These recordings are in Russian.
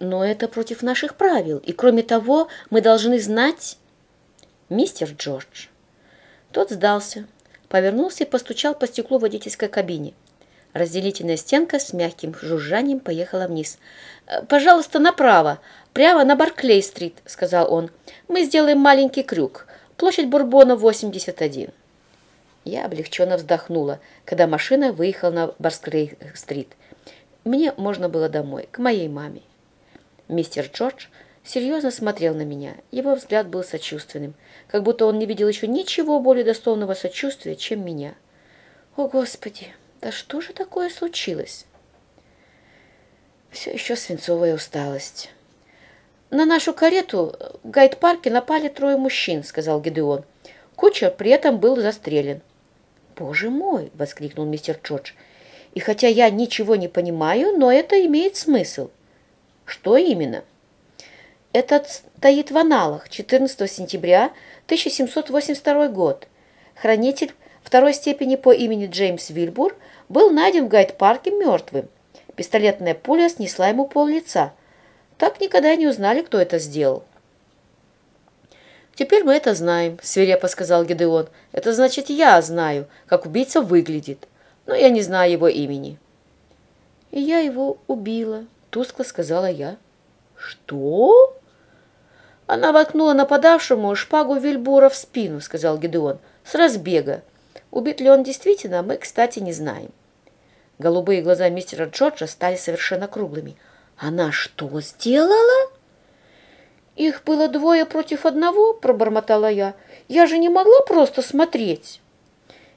Но это против наших правил, и кроме того, мы должны знать... Мистер Джордж. Тот сдался, повернулся и постучал по стеклу водительской кабине. Разделительная стенка с мягким жужжанием поехала вниз. «Э, «Пожалуйста, направо, прямо на Барклей-стрит», — сказал он. «Мы сделаем маленький крюк. Площадь Бурбона, 81». Я облегченно вздохнула, когда машина выехала на Барклей-стрит. Мне можно было домой, к моей маме. Мистер Джордж серьезно смотрел на меня. Его взгляд был сочувственным, как будто он не видел еще ничего более достойного сочувствия, чем меня. «О, Господи!» Да что же такое случилось? Все еще свинцовая усталость. На нашу карету в гайд-парке напали трое мужчин, сказал Гедеон. Кучер при этом был застрелен. Боже мой, воскликнул мистер Джордж. И хотя я ничего не понимаю, но это имеет смысл. Что именно? Это стоит в аналах 14 сентября 1782 год. Хранитель второй степени по имени Джеймс Вильбур был найден в гайд-парке мертвым. Пистолетная пуля снесла ему пол лица. Так никогда не узнали, кто это сделал. «Теперь мы это знаем», — свирепо сказал Гедеон. «Это значит, я знаю, как убийца выглядит, но я не знаю его имени». «И я его убила», — тускло сказала я. «Что?» Она воткнула нападавшему шпагу Вильбура в спину, сказал Гедеон, с разбега. Убит ли он действительно, мы, кстати, не знаем. Голубые глаза мистера Джорджа стали совершенно круглыми. «Она что сделала?» «Их было двое против одного», — пробормотала я. «Я же не могла просто смотреть».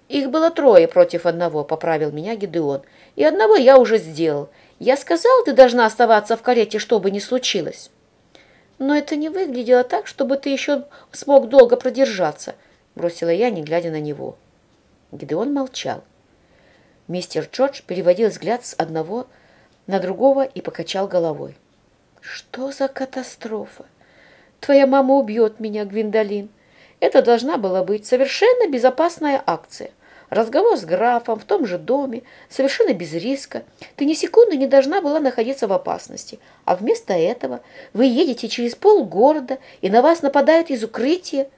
«Их было трое против одного», — поправил меня Гидеон. «И одного я уже сделал. Я сказал, ты должна оставаться в карете, что бы ни случилось». «Но это не выглядело так, чтобы ты еще смог долго продержаться», — бросила я, не глядя на него. Гидеон молчал. Мистер Джордж переводил взгляд с одного на другого и покачал головой. «Что за катастрофа? Твоя мама убьет меня, Гвиндолин. Это должна была быть совершенно безопасная акция. Разговор с графом в том же доме, совершенно без риска. Ты ни секунды не должна была находиться в опасности. А вместо этого вы едете через полгорода, и на вас нападают из укрытия.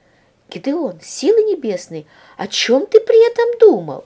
Гидеон, силы небесные, о чем ты при этом думал?»